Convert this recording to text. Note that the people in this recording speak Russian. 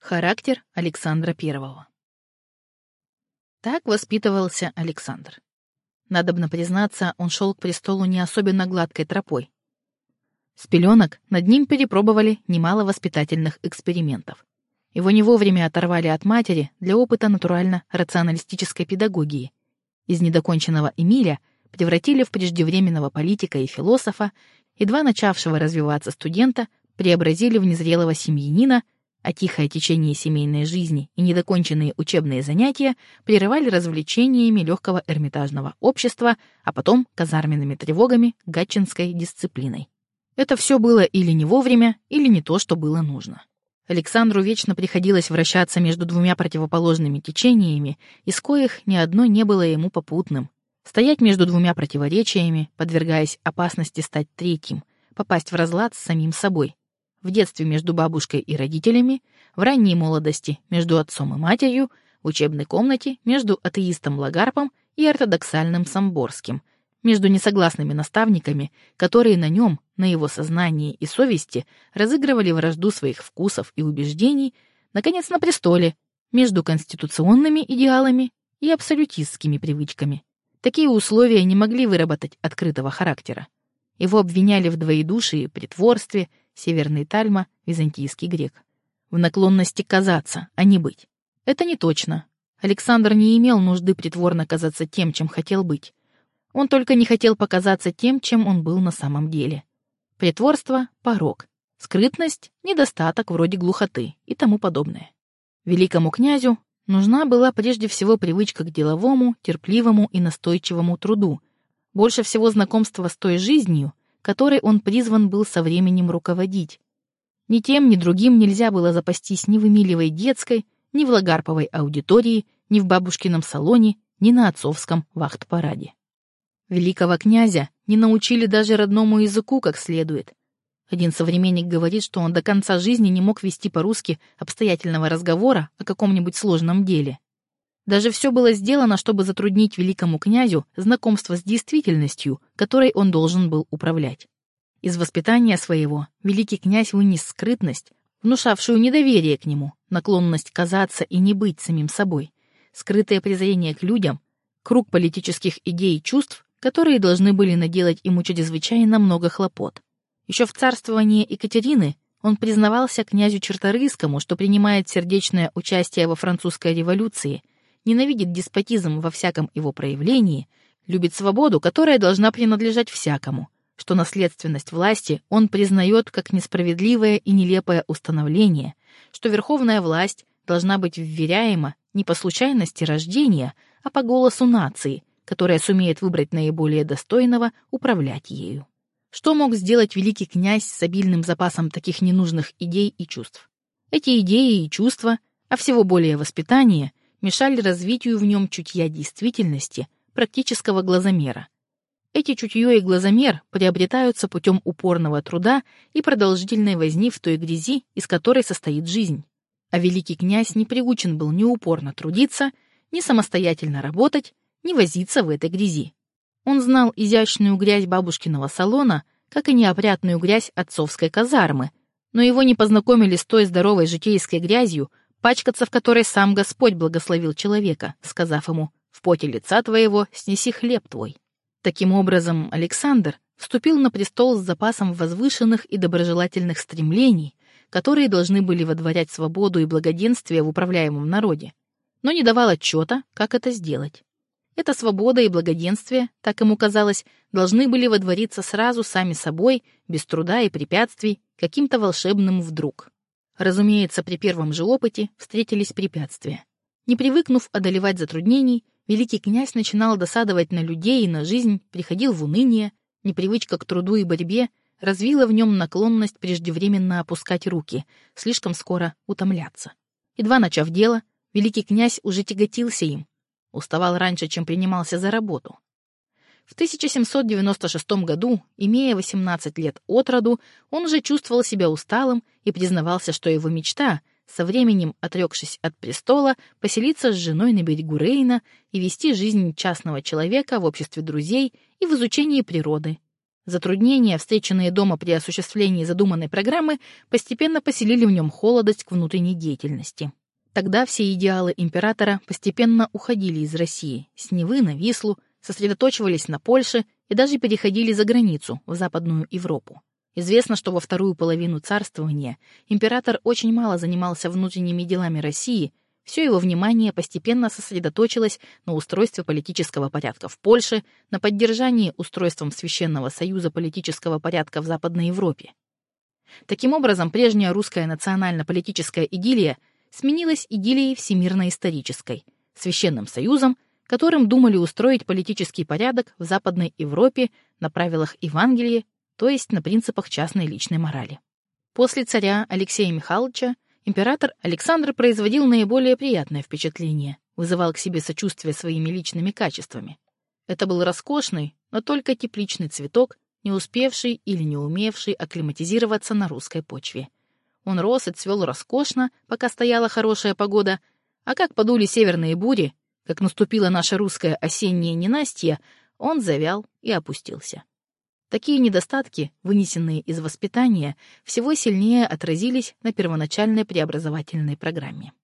Характер Александра I. Так воспитывался Александр. Надобно признаться, он шел к престолу не особенно гладкой тропой. С пеленок над ним перепробовали немало воспитательных экспериментов. Его не вовремя оторвали от матери для опыта натурально-рационалистической педагогии. Из недоконченного Эмиля превратили в преждевременного политика и философа, едва начавшего развиваться студента преобразили в незрелого семьянина, а тихое течение семейной жизни и недоконченные учебные занятия прерывали развлечениями легкого эрмитажного общества, а потом казарменными тревогами гатчинской дисциплиной. Это все было или не вовремя, или не то, что было нужно. Александру вечно приходилось вращаться между двумя противоположными течениями, из коих ни одно не было ему попутным. Стоять между двумя противоречиями, подвергаясь опасности стать третьим, попасть в разлад с самим собой. В детстве между бабушкой и родителями, в ранней молодости между отцом и матерью, в учебной комнате между атеистом Лагарпом и ортодоксальным Самборским — между несогласными наставниками, которые на нем, на его сознании и совести разыгрывали вражду своих вкусов и убеждений, наконец, на престоле, между конституционными идеалами и абсолютистскими привычками. Такие условия не могли выработать открытого характера. Его обвиняли в двоедушии, притворстве, северный Тальма, византийский грек. В наклонности казаться, а не быть. Это не точно. Александр не имел нужды притворно казаться тем, чем хотел быть. Он только не хотел показаться тем, чем он был на самом деле. Притворство — порог, скрытность — недостаток вроде глухоты и тому подобное. Великому князю нужна была прежде всего привычка к деловому, терпеливому и настойчивому труду, больше всего знакомство с той жизнью, которой он призван был со временем руководить. Ни тем, ни другим нельзя было запастись ни в Эмилевой детской, ни в Лагарповой аудитории, ни в бабушкином салоне, ни на отцовском вахт-параде. Великого князя не научили даже родному языку как следует. Один современник говорит, что он до конца жизни не мог вести по-русски обстоятельного разговора о каком-нибудь сложном деле. Даже все было сделано, чтобы затруднить великому князю знакомство с действительностью, которой он должен был управлять. Из воспитания своего великий князь вынес скрытность, внушавшую недоверие к нему, наклонность казаться и не быть самим собой, скрытое презрение к людям, круг политических идей и чувств, которые должны были наделать ему чрезвычайно много хлопот. Еще в царствовании Екатерины он признавался князю Черторийскому, что принимает сердечное участие во французской революции, ненавидит деспотизм во всяком его проявлении, любит свободу, которая должна принадлежать всякому, что наследственность власти он признает как несправедливое и нелепое установление, что верховная власть должна быть вверяема не по случайности рождения, а по голосу нации, которая сумеет выбрать наиболее достойного управлять ею. Что мог сделать великий князь с обильным запасом таких ненужных идей и чувств? Эти идеи и чувства, а всего более воспитание, мешали развитию в нем чутья действительности, практического глазомера. Эти чутье и глазомер приобретаются путем упорного труда и продолжительной возни в той грязи, из которой состоит жизнь. А великий князь не приучен был ни упорно трудиться, ни самостоятельно работать, не возиться в этой грязи. Он знал изящную грязь бабушкиного салона, как и неопрятную грязь отцовской казармы, но его не познакомили с той здоровой житейской грязью, пачкаться в которой сам Господь благословил человека, сказав ему «В поте лица твоего снеси хлеб твой». Таким образом, Александр вступил на престол с запасом возвышенных и доброжелательных стремлений, которые должны были водворять свободу и благоденствие в управляемом народе, но не давал отчета, как это сделать. Эта свобода и благоденствие, так ему казалось, должны были водвориться сразу сами собой, без труда и препятствий, каким-то волшебным вдруг. Разумеется, при первом же опыте встретились препятствия. Не привыкнув одолевать затруднений, великий князь начинал досадовать на людей и на жизнь, приходил в уныние, непривычка к труду и борьбе развила в нем наклонность преждевременно опускать руки, слишком скоро утомляться. Едва начав дело, великий князь уже тяготился им, Уставал раньше, чем принимался за работу. В 1796 году, имея 18 лет от роду, он уже чувствовал себя усталым и признавался, что его мечта, со временем отрекшись от престола, поселиться с женой на берегу Рейна и вести жизнь частного человека в обществе друзей и в изучении природы. Затруднения, встреченные дома при осуществлении задуманной программы, постепенно поселили в нем холодость к внутренней деятельности. Тогда все идеалы императора постепенно уходили из России, с Невы на Вислу, сосредоточивались на Польше и даже переходили за границу, в Западную Европу. Известно, что во вторую половину царствования император очень мало занимался внутренними делами России, все его внимание постепенно сосредоточилось на устройстве политического порядка в Польше, на поддержании устройством Священного Союза политического порядка в Западной Европе. Таким образом, прежняя русская национально-политическая идиллия сменилась идиллией всемирно-исторической, Священным Союзом, которым думали устроить политический порядок в Западной Европе на правилах Евангелия, то есть на принципах частной личной морали. После царя Алексея Михайловича Император Александр производил наиболее приятное впечатление, вызывал к себе сочувствие своими личными качествами. Это был роскошный, но только тепличный цветок, не успевший или не умевший акклиматизироваться на русской почве. Он рос и цвел роскошно, пока стояла хорошая погода, а как подули северные бури, как наступила наша русская осенняя ненастье, он завял и опустился. Такие недостатки, вынесенные из воспитания, всего сильнее отразились на первоначальной преобразовательной программе.